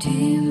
Dim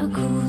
何苦